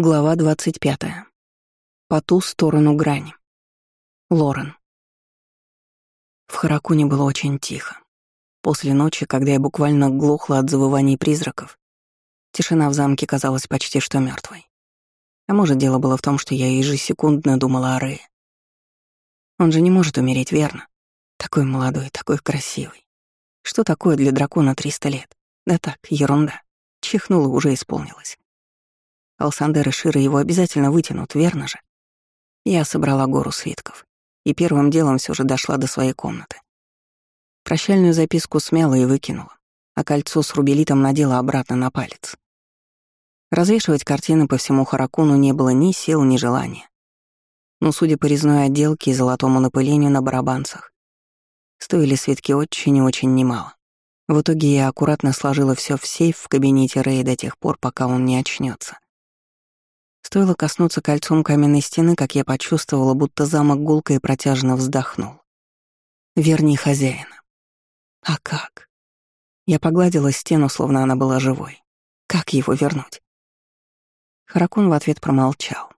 Глава 25. По ту сторону грани. Лорен. В Харакуне было очень тихо. После ночи, когда я буквально глохла от завываний призраков, тишина в замке казалась почти что мертвой. А может, дело было в том, что я ежесекундно думала о Рее. Он же не может умереть, верно? Такой молодой, такой красивый. Что такое для дракона 300 лет? Да так, ерунда. Чихнула, уже исполнилось. Алсандер и Шира его обязательно вытянут, верно же? Я собрала гору свитков и первым делом все же дошла до своей комнаты. Прощальную записку смяла и выкинула, а кольцо с рубелитом надела обратно на палец. Развешивать картины по всему Харакуну не было ни сил, ни желания. Но, судя по резной отделке и золотому напылению на барабанцах, стоили свитки очень и очень немало. В итоге я аккуратно сложила все в сейф в кабинете Рэя до тех пор, пока он не очнется. Стоило коснуться кольцом каменной стены, как я почувствовала, будто замок гулко и протяжно вздохнул. «Верни хозяина». «А как?» Я погладила стену, словно она была живой. «Как его вернуть?» Харакун в ответ промолчал.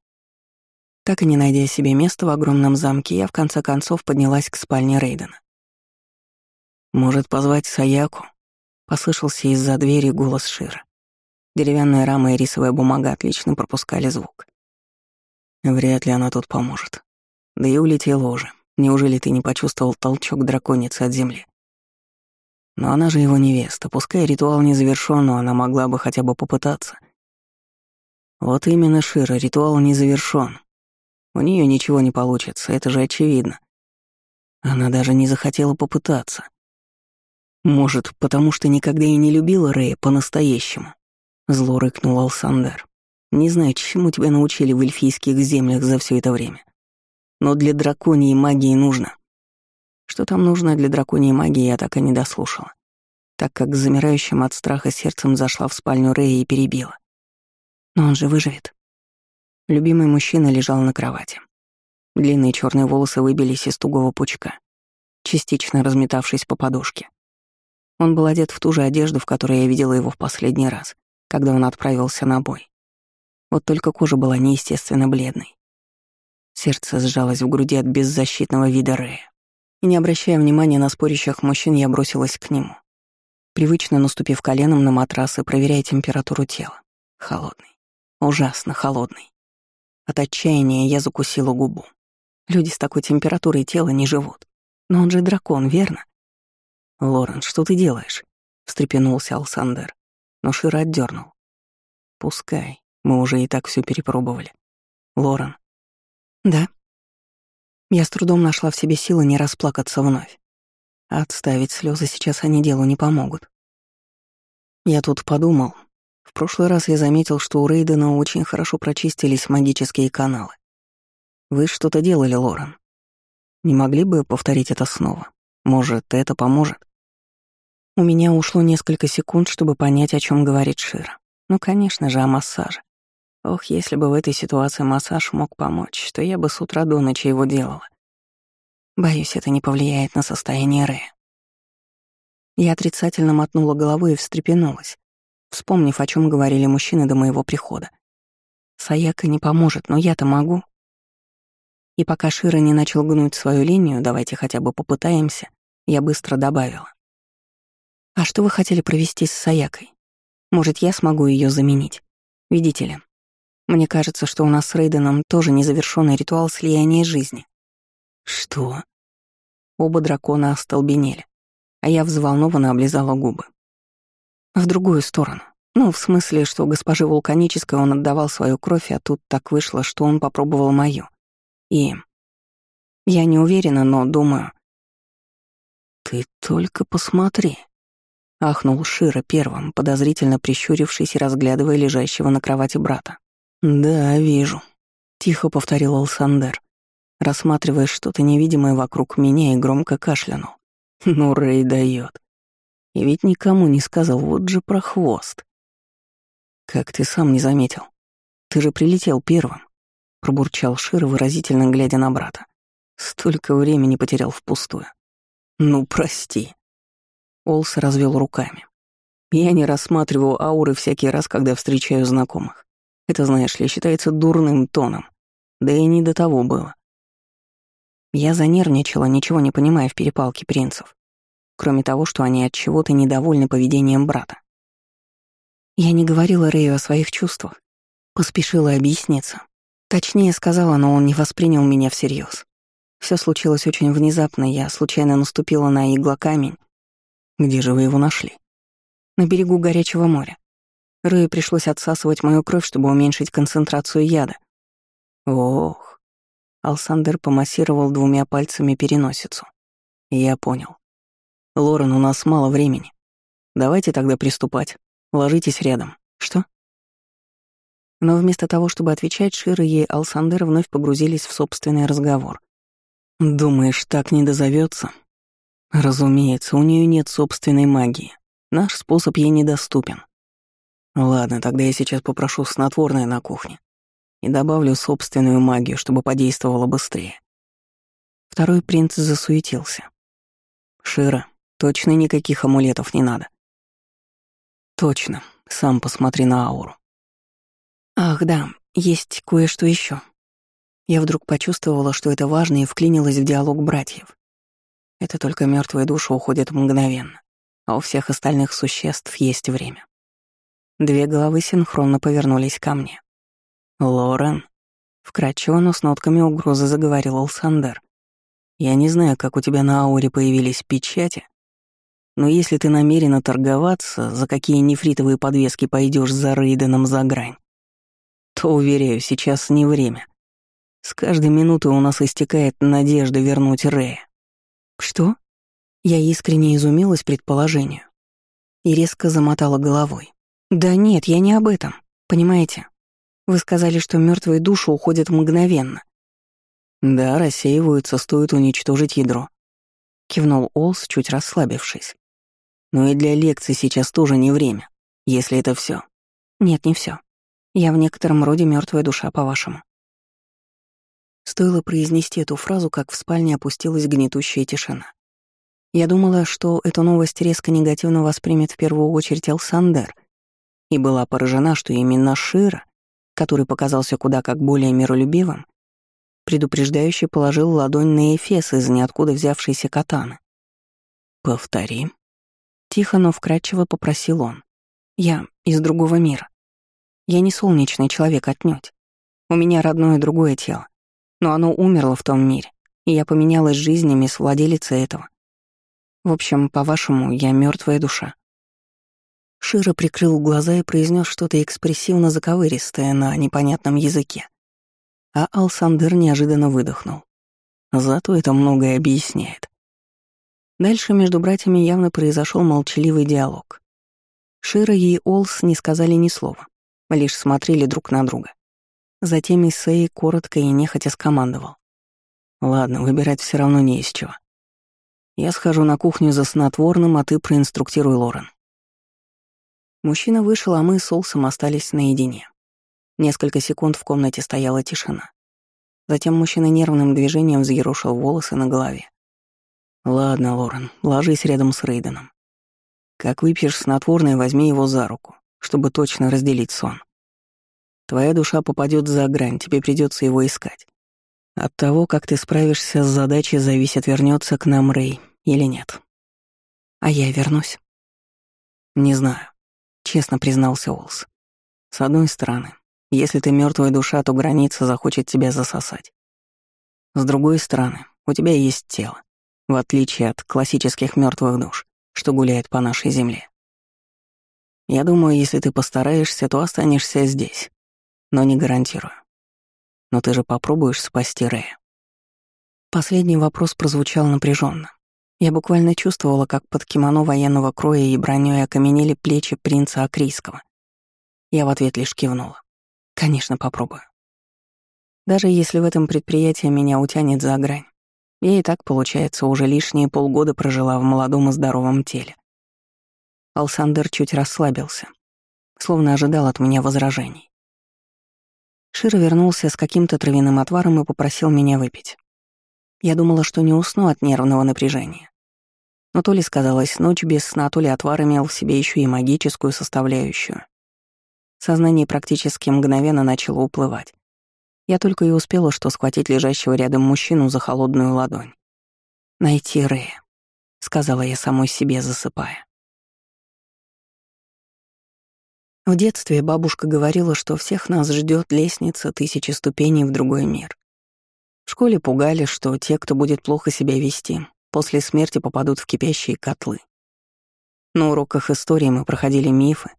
Так и не найдя себе места в огромном замке, я в конце концов поднялась к спальне Рейдена. «Может, позвать Саяку?» — послышался из-за двери голос Шира. Деревянная рама и рисовая бумага отлично пропускали звук. Вряд ли она тут поможет. Да и улетела уже. Неужели ты не почувствовал толчок драконицы от земли? Но она же его невеста. Пускай ритуал не завершён, но она могла бы хотя бы попытаться. Вот именно, Шира, ритуал не завершён. У неё ничего не получится, это же очевидно. Она даже не захотела попытаться. Может, потому что никогда и не любила Рэя по-настоящему. Зло рыкнул Алсандер. «Не знаю, чему тебя научили в эльфийских землях за все это время. Но для драконьей магии нужно». Что там нужно для драконьей магии, я так и не дослушала, так как замирающим от страха сердцем зашла в спальню Рэя и перебила. «Но он же выживет». Любимый мужчина лежал на кровати. Длинные черные волосы выбились из тугого пучка, частично разметавшись по подушке. Он был одет в ту же одежду, в которой я видела его в последний раз когда он отправился на бой. Вот только кожа была неестественно бледной. Сердце сжалось в груди от беззащитного вида Рея. И не обращая внимания на спорящих мужчин, я бросилась к нему. Привычно наступив коленом на матрас и проверяя температуру тела. Холодный. Ужасно холодный. От отчаяния я закусила губу. Люди с такой температурой тела не живут. Но он же дракон, верно? «Лорен, что ты делаешь?» — встрепенулся Алсандер но Шира отдернул. «Пускай, мы уже и так все перепробовали. Лорен». «Да». Я с трудом нашла в себе силы не расплакаться вновь. Отставить слезы сейчас они делу не помогут. Я тут подумал. В прошлый раз я заметил, что у Рейдена очень хорошо прочистились магические каналы. Вы что-то делали, Лорен. Не могли бы повторить это снова? Может, это поможет? У меня ушло несколько секунд, чтобы понять, о чем говорит Шира. Ну, конечно же, о массаже. Ох, если бы в этой ситуации массаж мог помочь, то я бы с утра до ночи его делала. Боюсь, это не повлияет на состояние Рэя. Я отрицательно мотнула головой и встрепенулась, вспомнив, о чем говорили мужчины до моего прихода. Саяка не поможет, но я-то могу. И пока Шира не начал гнуть свою линию, давайте хотя бы попытаемся, я быстро добавила. «А что вы хотели провести с Саякой? Может, я смогу ее заменить? Видите ли, мне кажется, что у нас с Рейденом тоже незавершенный ритуал слияния жизни». «Что?» Оба дракона остолбенели, а я взволнованно облизала губы. В другую сторону. Ну, в смысле, что госпоже Вулканической он отдавал свою кровь, а тут так вышло, что он попробовал мою. И... Я не уверена, но думаю... «Ты только посмотри», — ахнул Шира первым, подозрительно прищурившись и разглядывая лежащего на кровати брата. «Да, вижу», — тихо повторил Алсандер, рассматривая что-то невидимое вокруг меня и громко кашлянул. «Ну, Рэй дает. И ведь никому не сказал, вот же про хвост». «Как ты сам не заметил? Ты же прилетел первым», — пробурчал Шир, выразительно глядя на брата. «Столько времени потерял впустую». «Ну, прости», Олс развел руками. Я не рассматриваю ауры всякий раз, когда встречаю знакомых. Это, знаешь ли, считается дурным тоном. Да и не до того было. Я занервничала, ничего не понимая в перепалке принцев, кроме того, что они от чего-то недовольны поведением брата. Я не говорила Рэю о своих чувствах, поспешила объясниться. Точнее сказала, но он не воспринял меня всерьез. Все случилось очень внезапно, я случайно наступила на иглокамень. Где же вы его нашли? На берегу горячего моря. Рэю пришлось отсасывать мою кровь, чтобы уменьшить концентрацию яда. Ох. Алсандер помассировал двумя пальцами переносицу. Я понял. Лорен, у нас мало времени. Давайте тогда приступать. Ложитесь рядом. Что? Но вместо того, чтобы отвечать, Шира и Алсандер вновь погрузились в собственный разговор. «Думаешь, так не дозовется? Разумеется, у нее нет собственной магии. Наш способ ей недоступен. Ладно, тогда я сейчас попрошу снотворное на кухне и добавлю собственную магию, чтобы подействовало быстрее. Второй принц засуетился. Шира, точно никаких амулетов не надо. Точно, сам посмотри на ауру. Ах, да, есть кое-что еще. Я вдруг почувствовала, что это важно, и вклинилась в диалог братьев. Это только мертвые души уходят мгновенно, а у всех остальных существ есть время. Две головы синхронно повернулись ко мне. «Лорен», — вкратчиво, но с нотками угрозы заговорил Алсандер. «Я не знаю, как у тебя на ауре появились печати, но если ты намерена торговаться, за какие нефритовые подвески пойдешь за Рейденом за грань, то, уверяю, сейчас не время. С каждой минутой у нас истекает надежда вернуть Рея. Что? Я искренне изумилась предположению и резко замотала головой. Да нет, я не об этом. Понимаете? Вы сказали, что мертвые души уходят мгновенно. Да, рассеиваются, стоит уничтожить ядро. Кивнул Олс, чуть расслабившись. Но и для лекции сейчас тоже не время, если это все. Нет, не все. Я в некотором роде мертвая душа, по-вашему. Стоило произнести эту фразу, как в спальне опустилась гнетущая тишина. Я думала, что эту новость резко негативно воспримет в первую очередь Алсандер, и была поражена, что именно Шира, который показался куда как более миролюбивым, предупреждающе положил ладонь на Эфес из ниоткуда взявшейся катаны. «Повтори». Тихо, но вкрадчиво попросил он. «Я из другого мира. Я не солнечный человек отнюдь. У меня родное другое тело но оно умерло в том мире, и я поменялась жизнями с владелицей этого. В общем, по-вашему, я мертвая душа. Широ прикрыл глаза и произнес что-то экспрессивно заковыристое на непонятном языке. А Алсандер неожиданно выдохнул. Зато это многое объясняет. Дальше между братьями явно произошел молчаливый диалог. Шира и Олс не сказали ни слова, лишь смотрели друг на друга. Затем Исей коротко и нехотя скомандовал. «Ладно, выбирать все равно не из чего. Я схожу на кухню за снотворным, а ты проинструктируй Лорен». Мужчина вышел, а мы с Олсом остались наедине. Несколько секунд в комнате стояла тишина. Затем мужчина нервным движением взъерошил волосы на голове. «Ладно, Лорен, ложись рядом с Рейденом. Как выпьешь снотворное, возьми его за руку, чтобы точно разделить сон. Твоя душа попадет за грань, тебе придется его искать. От того, как ты справишься с задачей, зависит, вернется к нам Рэй или нет. А я вернусь? Не знаю, честно признался Олс. С одной стороны, если ты мертвая душа, то граница захочет тебя засосать. С другой стороны, у тебя есть тело, в отличие от классических мертвых душ, что гуляет по нашей земле. Я думаю, если ты постараешься, то останешься здесь, но не гарантирую. Но ты же попробуешь спасти Рэя. Последний вопрос прозвучал напряженно. Я буквально чувствовала, как под кимоно военного кроя и бронёй окаменели плечи принца Акрийского. Я в ответ лишь кивнула. Конечно, попробую. Даже если в этом предприятии меня утянет за грань, я и так, получается, уже лишние полгода прожила в молодом и здоровом теле. Алсандер чуть расслабился, словно ожидал от меня возражений. Широ вернулся с каким-то травяным отваром и попросил меня выпить. Я думала, что не усну от нервного напряжения. Но то ли сказалась ночь без сна, то ли отвар имел в себе еще и магическую составляющую. Сознание практически мгновенно начало уплывать. Я только и успела что схватить лежащего рядом мужчину за холодную ладонь. «Найти Рэя», — сказала я самой себе, засыпая. В детстве бабушка говорила, что всех нас ждет лестница тысячи ступеней в другой мир. В школе пугали, что те, кто будет плохо себя вести, после смерти попадут в кипящие котлы. На уроках истории мы проходили мифы,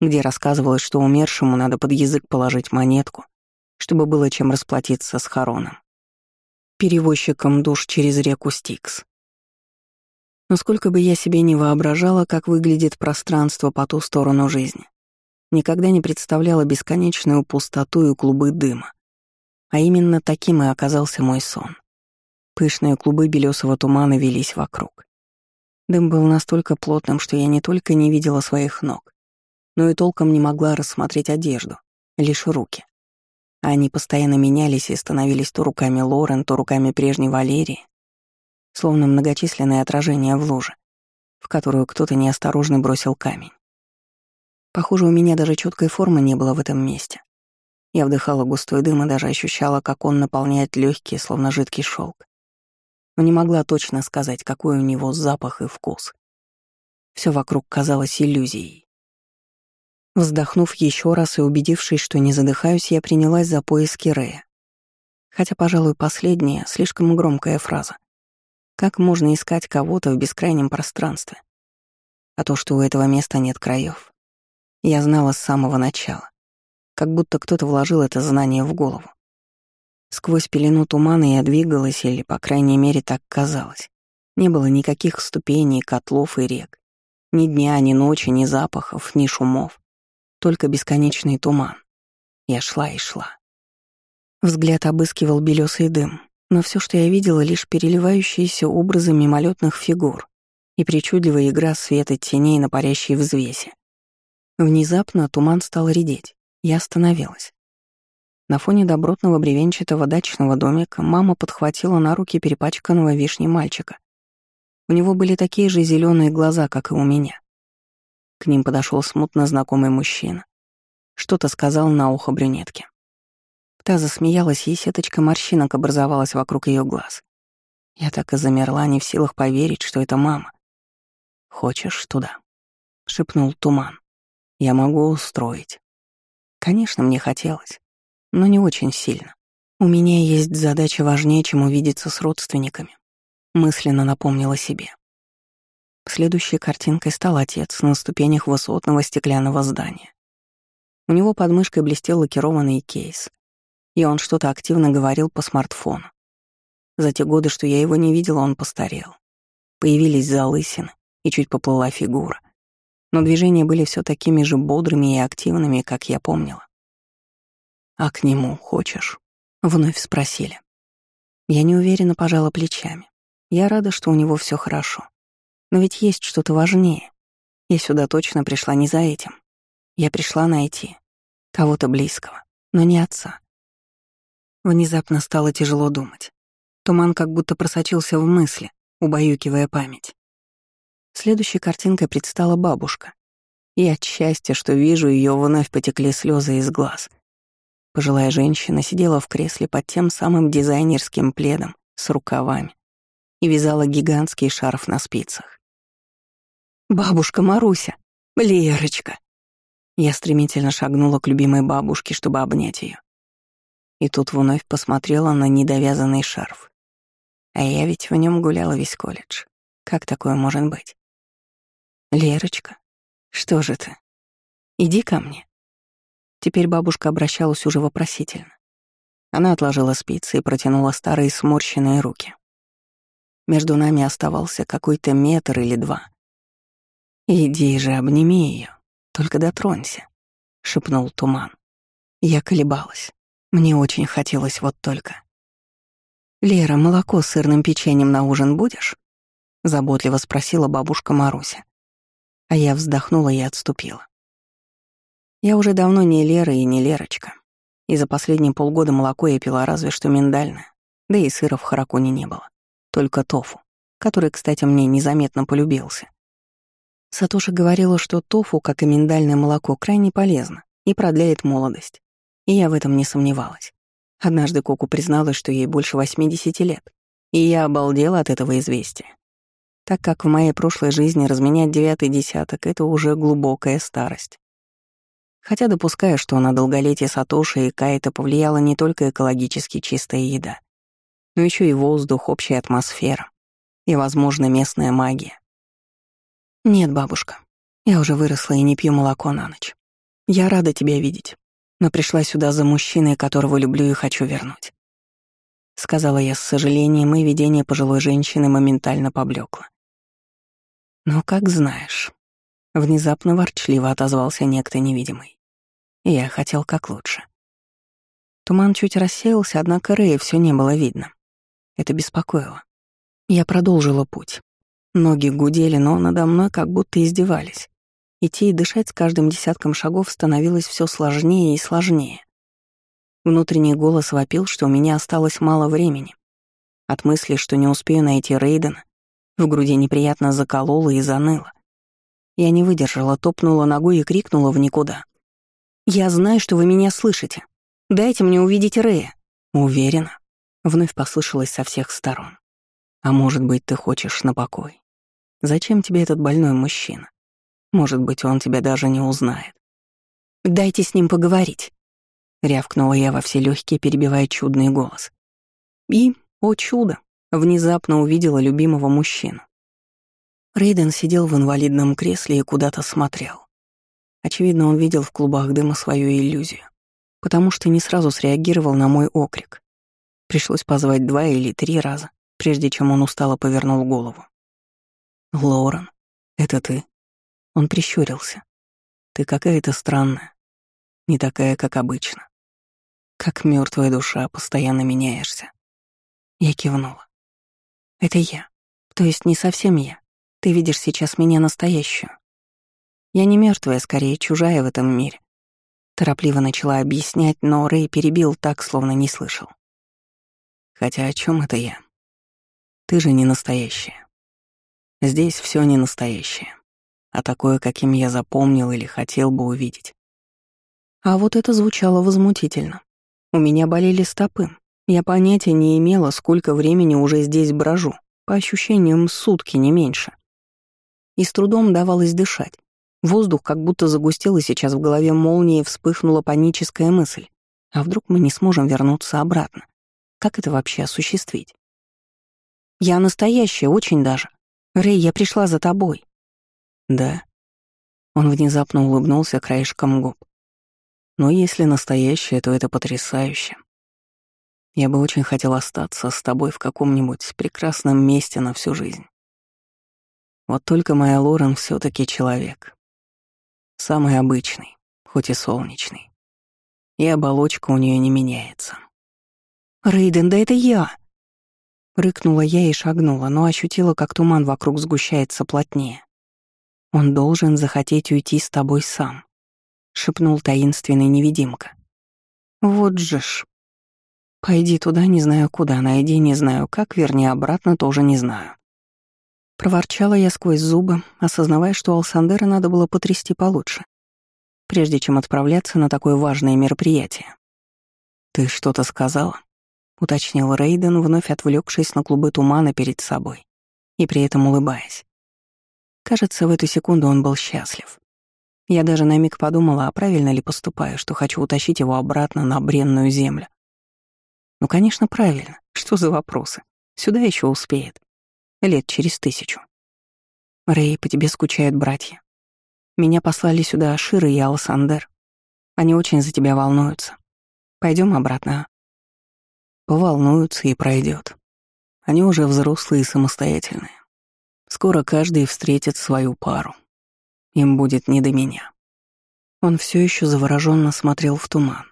где рассказывалось, что умершему надо под язык положить монетку, чтобы было чем расплатиться с Хароном, перевозчиком душ через реку Стикс. Но сколько бы я себе не воображала, как выглядит пространство по ту сторону жизни, никогда не представляла бесконечную пустоту и клубы дыма. А именно таким и оказался мой сон. Пышные клубы белесого тумана велись вокруг. Дым был настолько плотным, что я не только не видела своих ног, но и толком не могла рассмотреть одежду, лишь руки. Они постоянно менялись и становились то руками Лорен, то руками прежней Валерии, словно многочисленные отражения в луже, в которую кто-то неосторожно бросил камень. Похоже, у меня даже четкой формы не было в этом месте. Я вдыхала густой дым и даже ощущала, как он наполняет легкие, словно жидкий шелк. Но не могла точно сказать, какой у него запах и вкус. Все вокруг казалось иллюзией. Вздохнув еще раз и убедившись, что не задыхаюсь, я принялась за поиски Рея. Хотя, пожалуй, последняя — слишком громкая фраза. Как можно искать кого-то в бескрайнем пространстве? А то, что у этого места нет краев, я знала с самого начала. Как будто кто-то вложил это знание в голову. Сквозь пелену тумана я двигалась, или, по крайней мере, так казалось. Не было никаких ступеней, котлов и рек. Ни дня, ни ночи, ни запахов, ни шумов. Только бесконечный туман. Я шла и шла. Взгляд обыскивал белесый дым, но все, что я видела, лишь переливающиеся образы мимолетных фигур и причудливая игра света теней на парящей взвесе. Внезапно туман стал редеть. Я остановилась. На фоне добротного бревенчатого дачного домика мама подхватила на руки перепачканного вишни мальчика. У него были такие же зеленые глаза, как и у меня. К ним подошел смутно знакомый мужчина. Что-то сказал на ухо брюнетке. Та засмеялась, и сеточка морщинок образовалась вокруг ее глаз. Я так и замерла, не в силах поверить, что это мама. «Хочешь туда?» — шепнул туман. Я могу устроить. Конечно, мне хотелось, но не очень сильно. У меня есть задача важнее, чем увидеться с родственниками. Мысленно напомнила себе. Следующей картинкой стал отец на ступенях высотного стеклянного здания. У него под мышкой блестел лакированный кейс, и он что-то активно говорил по смартфону. За те годы, что я его не видела, он постарел. Появились залысины, и чуть поплыла фигура но движения были все такими же бодрыми и активными, как я помнила. «А к нему хочешь?» — вновь спросили. Я неуверенно пожала плечами. Я рада, что у него все хорошо. Но ведь есть что-то важнее. Я сюда точно пришла не за этим. Я пришла найти кого-то близкого, но не отца. Внезапно стало тяжело думать. Туман как будто просочился в мысли, убаюкивая память. Следующей картинкой предстала бабушка. И от счастья, что вижу ее, вновь потекли слезы из глаз. Пожилая женщина сидела в кресле под тем самым дизайнерским пледом с рукавами и вязала гигантский шарф на спицах. «Бабушка Маруся! Лерочка!» Я стремительно шагнула к любимой бабушке, чтобы обнять ее. И тут вновь посмотрела на недовязанный шарф. А я ведь в нем гуляла весь колледж. Как такое может быть? «Лерочка, что же ты? Иди ко мне». Теперь бабушка обращалась уже вопросительно. Она отложила спицы и протянула старые сморщенные руки. Между нами оставался какой-то метр или два. «Иди же, обними ее, только дотронься», — шепнул туман. Я колебалась. Мне очень хотелось вот только. «Лера, молоко с сырным печеньем на ужин будешь?» — заботливо спросила бабушка Маруся. А я вздохнула и отступила. Я уже давно не Лера и не Лерочка. И за последние полгода молоко я пила разве что миндальное, да и сыра в Харакуне не было. Только тофу, который, кстати, мне незаметно полюбился. Сатоша говорила, что тофу, как и миндальное молоко, крайне полезно, и продляет молодость. И я в этом не сомневалась. Однажды Коку призналась, что ей больше 80 лет, и я обалдела от этого известия. Так как в моей прошлой жизни разменять девятый десяток — это уже глубокая старость. Хотя допускаю, что на долголетие Сатоши и Кайта повлияла не только экологически чистая еда, но еще и воздух, общая атмосфера и, возможно, местная магия. Нет, бабушка, я уже выросла и не пью молоко на ночь. Я рада тебя видеть, но пришла сюда за мужчиной, которого люблю и хочу вернуть. Сказала я с сожалением, и видение пожилой женщины моментально поблекло. «Ну, как знаешь». Внезапно ворчливо отозвался некто невидимый. Я хотел как лучше. Туман чуть рассеялся, однако Рэя все не было видно. Это беспокоило. Я продолжила путь. Ноги гудели, но надо мной как будто издевались. Идти и дышать с каждым десятком шагов становилось все сложнее и сложнее. Внутренний голос вопил, что у меня осталось мало времени. От мысли, что не успею найти Рейдена, в груди неприятно заколола и заныла. Я не выдержала, топнула ногой и крикнула в никуда. «Я знаю, что вы меня слышите. Дайте мне увидеть Рея». «Уверена?» Вновь послышалось со всех сторон. «А может быть, ты хочешь на покой? Зачем тебе этот больной мужчина? Может быть, он тебя даже не узнает». «Дайте с ним поговорить», — рявкнула я во все легкие, перебивая чудный голос. И, о чудо, внезапно увидела любимого мужчину. Рейден сидел в инвалидном кресле и куда-то смотрел. Очевидно, он видел в клубах дыма свою иллюзию, потому что не сразу среагировал на мой окрик. Пришлось позвать два или три раза, прежде чем он устало повернул голову. «Лорен, это ты?» Он прищурился. «Ты какая-то странная, не такая, как обычно. Как мертвая душа, постоянно меняешься». Я кивнула. Это я. То есть не совсем я. Ты видишь сейчас меня настоящую. Я не мертвая, скорее чужая в этом мире. Торопливо начала объяснять, но Рэй перебил так, словно не слышал. Хотя о чем это я? Ты же не настоящая. Здесь все не настоящее, а такое, каким я запомнил или хотел бы увидеть. А вот это звучало возмутительно. У меня болели стопы, я понятия не имела, сколько времени уже здесь брожу, по ощущениям сутки, не меньше. И с трудом давалось дышать. Воздух как будто загустел, и сейчас в голове молнии вспыхнула паническая мысль. А вдруг мы не сможем вернуться обратно? Как это вообще осуществить? «Я настоящая, очень даже. Рэй, я пришла за тобой». «Да». Он внезапно улыбнулся краешком губ. «Но если настоящая, то это потрясающе. Я бы очень хотел остаться с тобой в каком-нибудь прекрасном месте на всю жизнь. Вот только моя Лорен все таки человек. Самый обычный, хоть и солнечный. И оболочка у нее не меняется. «Рейден, да это я!» Рыкнула я и шагнула, но ощутила, как туман вокруг сгущается плотнее. «Он должен захотеть уйти с тобой сам», — шепнул таинственный невидимка. «Вот же ж!» Пойди туда, не знаю куда, найди, не знаю как, верни обратно, тоже не знаю. Проворчала я сквозь зубы, осознавая, что Алсандера надо было потрясти получше, прежде чем отправляться на такое важное мероприятие. «Ты что-то сказала?» — уточнил Рейден, вновь отвлекшись на клубы тумана перед собой и при этом улыбаясь. Кажется, в эту секунду он был счастлив. Я даже на миг подумала, а правильно ли поступаю, что хочу утащить его обратно на бренную землю. Ну, конечно, правильно. Что за вопросы? Сюда еще успеет. Лет через тысячу. Рэй, по тебе скучают братья. Меня послали сюда Ашира и Алсандер. Они очень за тебя волнуются. Пойдем обратно. А? Поволнуются и пройдет. Они уже взрослые и самостоятельные. Скоро каждый встретит свою пару. Им будет не до меня. Он все еще завороженно смотрел в туман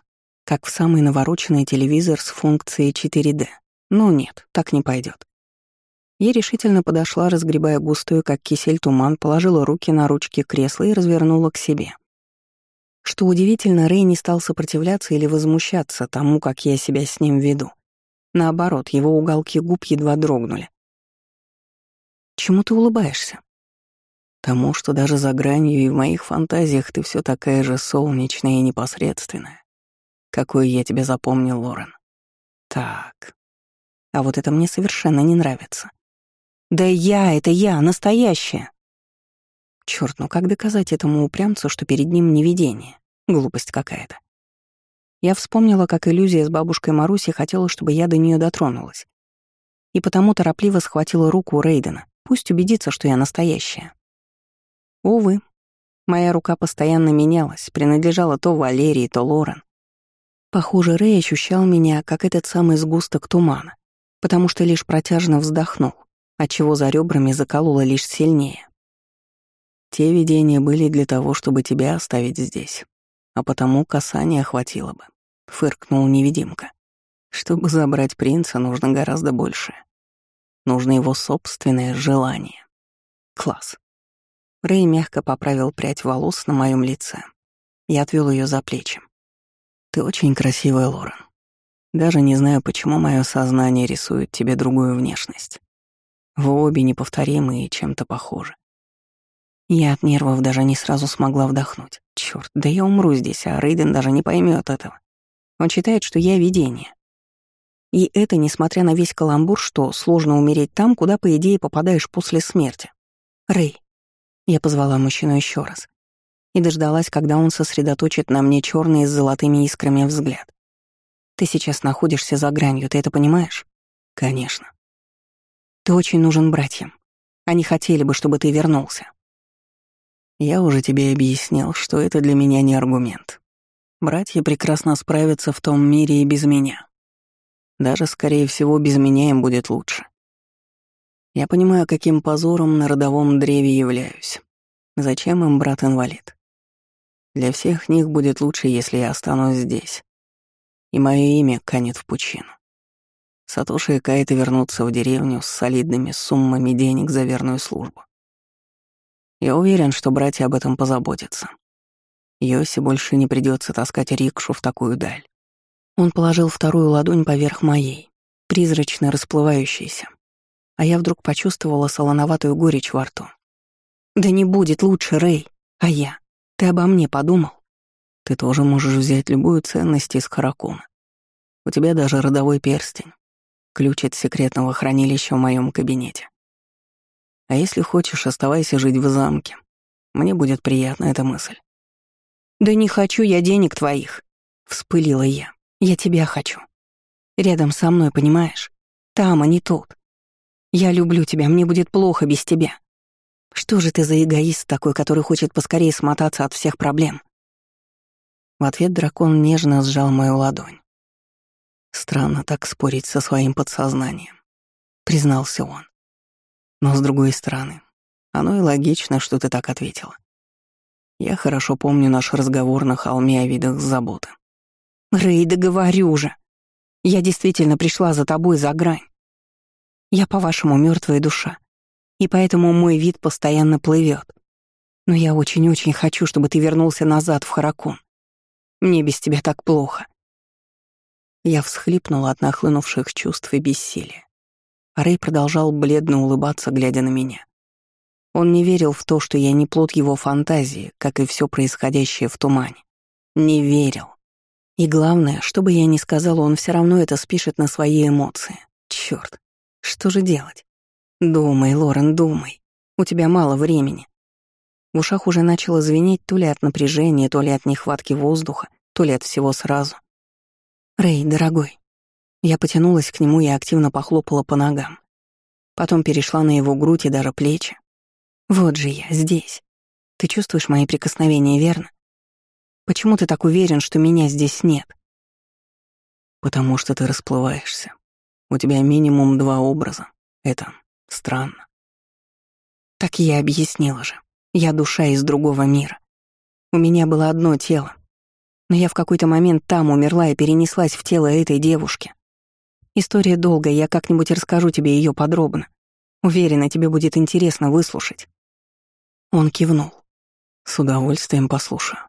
как в самый навороченный телевизор с функцией 4D. Ну нет, так не пойдет. Я решительно подошла, разгребая густую, как кисель, туман, положила руки на ручки кресла и развернула к себе. Что удивительно, Рэй не стал сопротивляться или возмущаться тому, как я себя с ним веду. Наоборот, его уголки губ едва дрогнули. «Чему ты улыбаешься?» Тому, что даже за гранью и в моих фантазиях ты все такая же солнечная и непосредственная, какой я тебя запомнил, Лорен. Так. А вот это мне совершенно не нравится. Да я, это я, настоящая. Черт, ну как доказать этому упрямцу, что перед ним не видение? Глупость какая-то. Я вспомнила, как иллюзия с бабушкой Маруси хотела, чтобы я до нее дотронулась. И потому торопливо схватила руку Рейдена, пусть убедится, что я настоящая. Увы, моя рука постоянно менялась, принадлежала то Валерии, то Лорен. Похоже, Рэй ощущал меня, как этот самый сгусток тумана, потому что лишь протяжно вздохнул, отчего за ребрами закололо лишь сильнее. Те видения были для того, чтобы тебя оставить здесь, а потому касание хватило бы, — фыркнул невидимка. Чтобы забрать принца, нужно гораздо больше. Нужно его собственное желание. Класс. Рэй мягко поправил прядь волос на моем лице и отвел ее за плечи. «Ты очень красивая, Лорен. Даже не знаю, почему мое сознание рисует тебе другую внешность. Вы обе неповторимые и чем-то похожи. Я от нервов даже не сразу смогла вдохнуть. Черт, да я умру здесь, а Рейден даже не поймет этого. Он считает, что я видение. И это несмотря на весь каламбур, что сложно умереть там, куда, по идее, попадаешь после смерти. Рэй, я позвала мужчину еще раз и дождалась, когда он сосредоточит на мне черный с золотыми искрами взгляд. Ты сейчас находишься за гранью, ты это понимаешь? Конечно. Ты очень нужен братьям. Они хотели бы, чтобы ты вернулся. Я уже тебе объяснил, что это для меня не аргумент. Братья прекрасно справятся в том мире и без меня. Даже, скорее всего, без меня им будет лучше. Я понимаю, каким позором на родовом древе являюсь. Зачем им брат-инвалид? Для всех них будет лучше, если я останусь здесь. И мое имя канет в пучину. Сатоши и Кайта вернутся в деревню с солидными суммами денег за верную службу. Я уверен, что братья об этом позаботятся. Йоси больше не придется таскать рикшу в такую даль. Он положил вторую ладонь поверх моей, призрачно расплывающейся, а я вдруг почувствовала солоноватую горечь во рту. «Да не будет лучше, Рэй, а я. Ты обо мне подумал?» «Ты тоже можешь взять любую ценность из Харакуна. У тебя даже родовой перстень, ключ от секретного хранилища в моем кабинете. А если хочешь, оставайся жить в замке. Мне будет приятна эта мысль». «Да не хочу я денег твоих», — вспылила я. «Я тебя хочу. Рядом со мной, понимаешь? Там, а не тут. Я люблю тебя, мне будет плохо без тебя. Что же ты за эгоист такой, который хочет поскорее смотаться от всех проблем?» В ответ дракон нежно сжал мою ладонь. Странно так спорить со своим подсознанием, признался он. Но с другой стороны, оно и логично, что ты так ответила. Я хорошо помню наш разговор на холме о видах заботы. Рэй, да говорю же. Я действительно пришла за тобой за грань. Я, по-вашему, мертвая душа, и поэтому мой вид постоянно плывет. Но я очень-очень хочу, чтобы ты вернулся назад в Харакун. Мне без тебя так плохо. Я всхлипнула от нахлынувших чувств и бессилия. А Рэй продолжал бледно улыбаться, глядя на меня. Он не верил в то, что я не плод его фантазии, как и все происходящее в тумане. Не верил. И главное, что бы я ни сказала, он все равно это спишет на свои эмоции. Черт, что же делать? Думай, Лорен, думай. У тебя мало времени. В ушах уже начало звенеть то ли от напряжения, то ли от нехватки воздуха, то ли от всего сразу. Рэй, дорогой. Я потянулась к нему и активно похлопала по ногам. Потом перешла на его грудь и даже плечи. Вот же я, здесь. Ты чувствуешь мои прикосновения, верно? Почему ты так уверен, что меня здесь нет? Потому что ты расплываешься. У тебя минимум два образа. Это странно. Так я объяснила же. Я душа из другого мира. У меня было одно тело. Но я в какой-то момент там умерла и перенеслась в тело этой девушки. История долгая, я как-нибудь расскажу тебе ее подробно. Уверена, тебе будет интересно выслушать. Он кивнул. С удовольствием послушаю.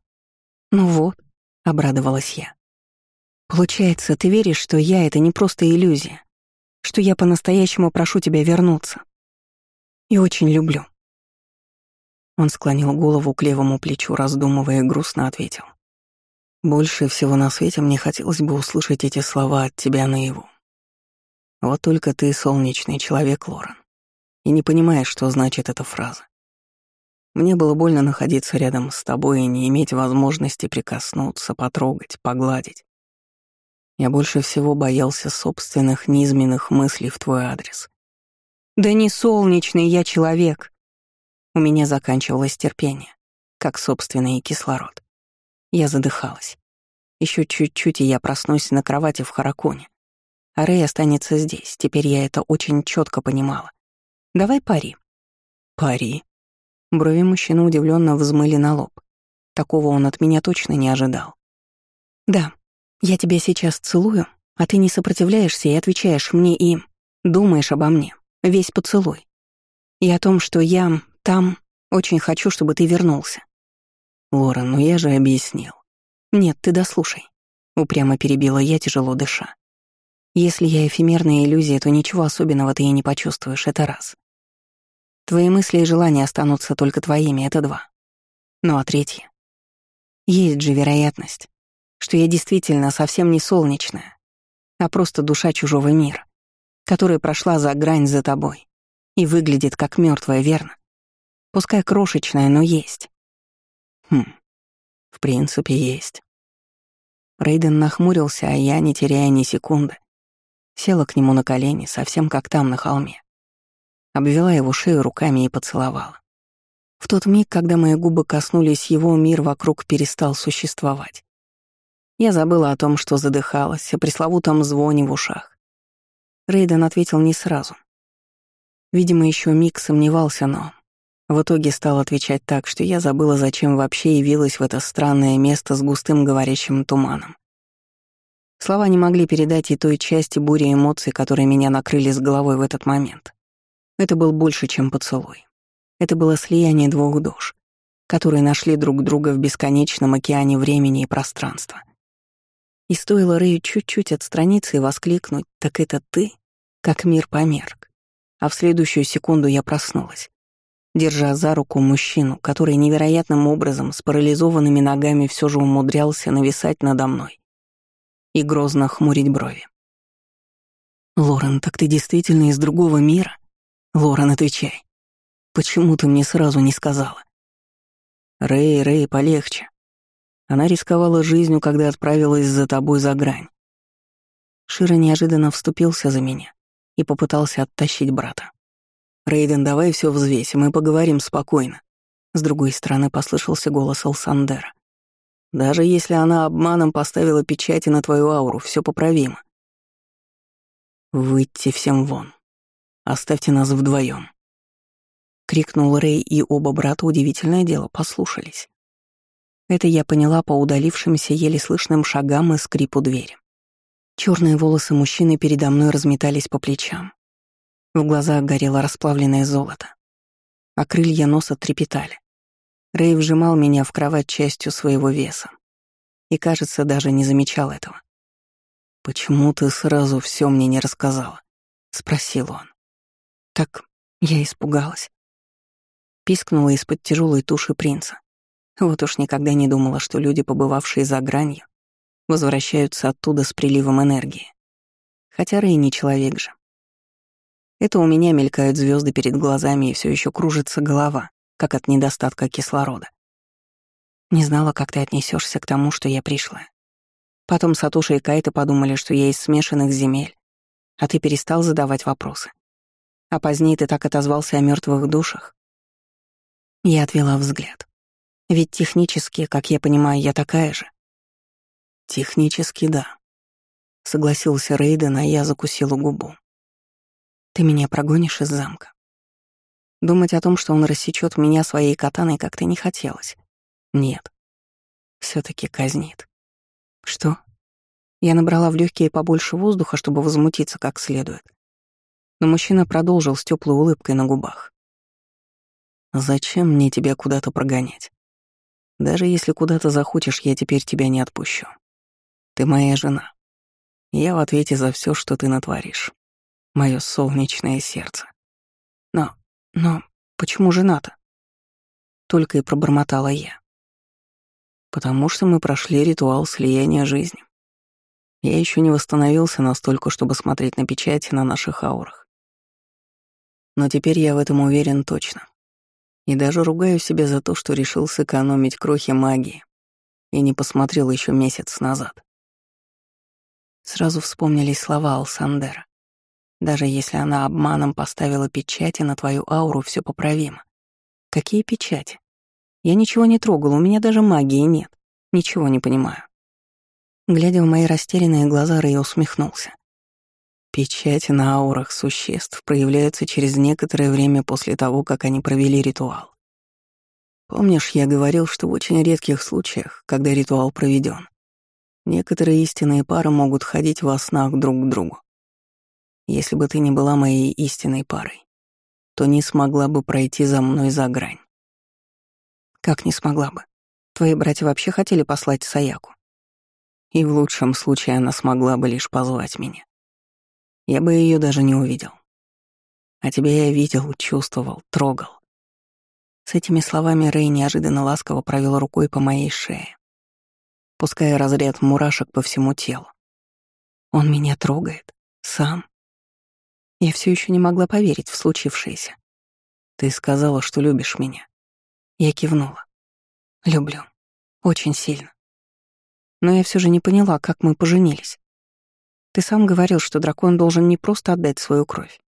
Ну вот, обрадовалась я. Получается, ты веришь, что я — это не просто иллюзия, что я по-настоящему прошу тебя вернуться. И очень люблю. Он склонил голову к левому плечу, раздумывая, грустно ответил. «Больше всего на свете мне хотелось бы услышать эти слова от тебя наяву. Вот только ты солнечный человек, Лорен, и не понимаешь, что значит эта фраза. Мне было больно находиться рядом с тобой и не иметь возможности прикоснуться, потрогать, погладить. Я больше всего боялся собственных низменных мыслей в твой адрес. «Да не солнечный я человек!» У меня заканчивалось терпение, как собственный кислород. Я задыхалась. Еще чуть-чуть, и я проснусь на кровати в Хараконе. А Рэй останется здесь, теперь я это очень четко понимала. Давай пари. Пари. Брови мужчины удивленно взмыли на лоб. Такого он от меня точно не ожидал. «Да, я тебя сейчас целую, а ты не сопротивляешься и отвечаешь мне и думаешь обо мне, весь поцелуй. И о том, что я там очень хочу, чтобы ты вернулся». «Лора, ну я же объяснил». «Нет, ты дослушай», — упрямо перебила я, тяжело дыша. «Если я эфемерная иллюзия, то ничего особенного ты и не почувствуешь, это раз. Твои мысли и желания останутся только твоими, это два. Ну а третье. Есть же вероятность, что я действительно совсем не солнечная, а просто душа чужого мира, которая прошла за грань за тобой и выглядит как мертвая, верно? Пускай крошечная, но есть. Хм, в принципе, есть. Рейден нахмурился, а я, не теряя ни секунды, села к нему на колени, совсем как там, на холме обвела его шею руками и поцеловала. В тот миг, когда мои губы коснулись его, мир вокруг перестал существовать. Я забыла о том, что задыхалась, о пресловутом звоне в ушах. Рейден ответил не сразу. Видимо, еще миг сомневался, но в итоге стал отвечать так, что я забыла, зачем вообще явилась в это странное место с густым говорящим туманом. Слова не могли передать и той части бури эмоций, которые меня накрыли с головой в этот момент. Это был больше, чем поцелуй. Это было слияние двух душ, которые нашли друг друга в бесконечном океане времени и пространства. И стоило Рэю чуть-чуть отстраниться и воскликнуть «Так это ты?» как мир померк. А в следующую секунду я проснулась, держа за руку мужчину, который невероятным образом с парализованными ногами все же умудрялся нависать надо мной и грозно хмурить брови. «Лорен, так ты действительно из другого мира?» «Лорен, отвечай. Почему ты мне сразу не сказала?» «Рэй, Рэй, полегче. Она рисковала жизнью, когда отправилась за тобой за грань. Шира неожиданно вступился за меня и попытался оттащить брата. «Рейден, давай все взвесим и поговорим спокойно». С другой стороны послышался голос Алсандера. «Даже если она обманом поставила печати на твою ауру, все поправимо». «Выйти всем вон», Оставьте нас вдвоем. Крикнул Рэй, и оба брата, удивительное дело, послушались. Это я поняла по удалившимся еле слышным шагам и скрипу двери. Черные волосы мужчины передо мной разметались по плечам. В глазах горело расплавленное золото. А крылья носа трепетали. Рэй вжимал меня в кровать частью своего веса. И, кажется, даже не замечал этого. «Почему ты сразу все мне не рассказала?» — спросил он. Так я испугалась. Пискнула из-под тяжелой туши принца. Вот уж никогда не думала, что люди, побывавшие за гранью, возвращаются оттуда с приливом энергии. Хотя Рэй не человек же. Это у меня мелькают звезды перед глазами и все еще кружится голова, как от недостатка кислорода. Не знала, как ты отнесешься к тому, что я пришла. Потом Сатуша и Кайта подумали, что я из смешанных земель, а ты перестал задавать вопросы. А позднее ты так отозвался о мертвых душах. Я отвела взгляд. Ведь технически, как я понимаю, я такая же. Технически, да. Согласился Рейден, а я закусила губу. Ты меня прогонишь из замка. Думать о том, что он рассечет меня своей катаной, как-то не хотелось. Нет. все таки казнит. Что? Я набрала в легкие побольше воздуха, чтобы возмутиться как следует. Но мужчина продолжил с теплой улыбкой на губах. «Зачем мне тебя куда-то прогонять? Даже если куда-то захочешь, я теперь тебя не отпущу. Ты моя жена. Я в ответе за все, что ты натворишь. Мое солнечное сердце. Но, но почему жена-то? только и пробормотала я. Потому что мы прошли ритуал слияния жизни. Я еще не восстановился настолько, чтобы смотреть на печати на наших аурах. Но теперь я в этом уверен точно. И даже ругаю себя за то, что решил сэкономить крохи магии и не посмотрел еще месяц назад. Сразу вспомнились слова Алсандера. Даже если она обманом поставила печати на твою ауру, все поправимо. Какие печати? Я ничего не трогал, у меня даже магии нет. Ничего не понимаю. Глядя в мои растерянные глаза, Рэй усмехнулся. Печати на аурах существ проявляются через некоторое время после того, как они провели ритуал. Помнишь, я говорил, что в очень редких случаях, когда ритуал проведен, некоторые истинные пары могут ходить во снах друг к другу. Если бы ты не была моей истинной парой, то не смогла бы пройти за мной за грань. Как не смогла бы? Твои братья вообще хотели послать Саяку. И в лучшем случае она смогла бы лишь позвать меня. Я бы ее даже не увидел. А тебя я видел, чувствовал, трогал. С этими словами Рэй неожиданно ласково провел рукой по моей шее, пуская разряд мурашек по всему телу. Он меня трогает. Сам. Я все еще не могла поверить в случившееся. Ты сказала, что любишь меня. Я кивнула. Люблю. Очень сильно. Но я все же не поняла, как мы поженились. Ты сам говорил, что дракон должен не просто отдать свою кровь.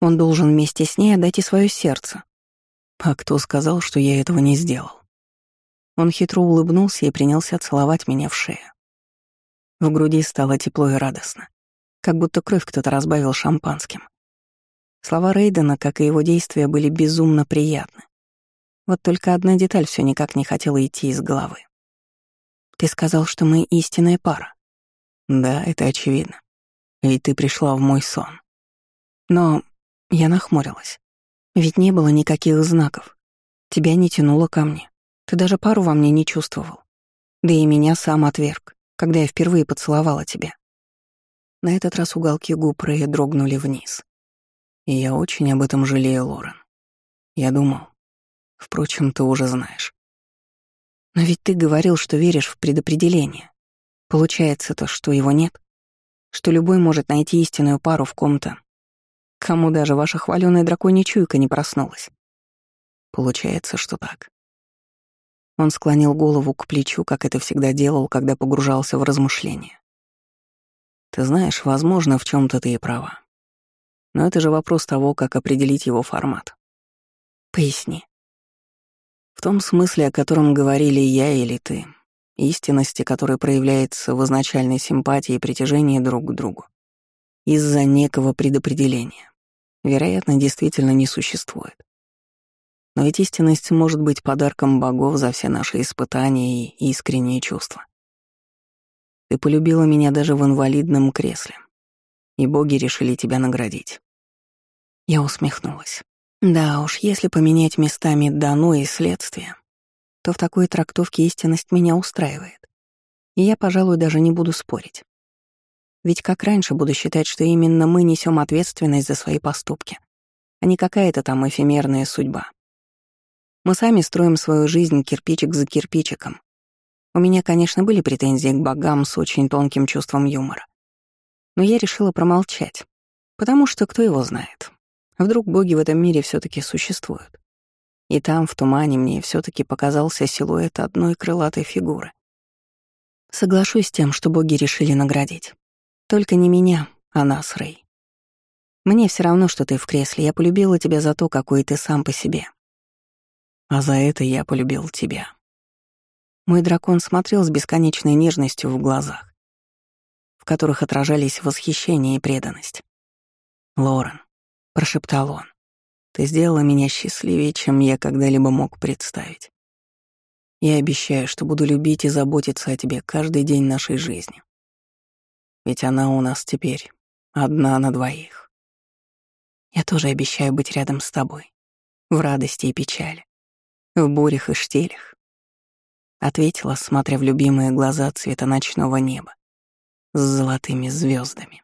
Он должен вместе с ней отдать и свое сердце. А кто сказал, что я этого не сделал? Он хитро улыбнулся и принялся целовать меня в шею. В груди стало тепло и радостно, как будто кровь кто-то разбавил шампанским. Слова Рейдена, как и его действия, были безумно приятны. Вот только одна деталь все никак не хотела идти из головы. «Ты сказал, что мы истинная пара». «Да, это очевидно. Ведь ты пришла в мой сон». Но я нахмурилась. Ведь не было никаких знаков. Тебя не тянуло ко мне. Ты даже пару во мне не чувствовал. Да и меня сам отверг, когда я впервые поцеловала тебя. На этот раз уголки губ Рэя дрогнули вниз. И я очень об этом жалею, Лорен. Я думал. Впрочем, ты уже знаешь. Но ведь ты говорил, что веришь в предопределение. Получается-то, что его нет? Что любой может найти истинную пару в ком-то, кому даже ваша хваленая драконья чуйка не проснулась. Получается, что так. Он склонил голову к плечу, как это всегда делал, когда погружался в размышления. Ты знаешь, возможно, в чем то ты и права. Но это же вопрос того, как определить его формат. Поясни. В том смысле, о котором говорили я или ты, истинности, которая проявляется в изначальной симпатии и притяжении друг к другу, из-за некого предопределения, вероятно, действительно не существует. Но ведь истинность может быть подарком богов за все наши испытания и искренние чувства. Ты полюбила меня даже в инвалидном кресле, и боги решили тебя наградить. Я усмехнулась. Да уж, если поменять местами «дано» и «следствие», то в такой трактовке истинность меня устраивает. И я, пожалуй, даже не буду спорить. Ведь как раньше буду считать, что именно мы несем ответственность за свои поступки, а не какая-то там эфемерная судьба. Мы сами строим свою жизнь кирпичик за кирпичиком. У меня, конечно, были претензии к богам с очень тонким чувством юмора. Но я решила промолчать, потому что кто его знает. Вдруг боги в этом мире все таки существуют. И там, в тумане, мне все таки показался силуэт одной крылатой фигуры. Соглашусь с тем, что боги решили наградить. Только не меня, а нас, Рэй. Мне все равно, что ты в кресле. Я полюбила тебя за то, какой ты сам по себе. А за это я полюбил тебя. Мой дракон смотрел с бесконечной нежностью в глазах, в которых отражались восхищение и преданность. «Лорен», — прошептал он, — «ты сделала меня счастливее, чем я когда-либо мог представить. Я обещаю, что буду любить и заботиться о тебе каждый день нашей жизни. Ведь она у нас теперь одна на двоих. Я тоже обещаю быть рядом с тобой, в радости и печали, в бурях и штилях. Ответила, смотря в любимые глаза цвета ночного неба с золотыми звездами.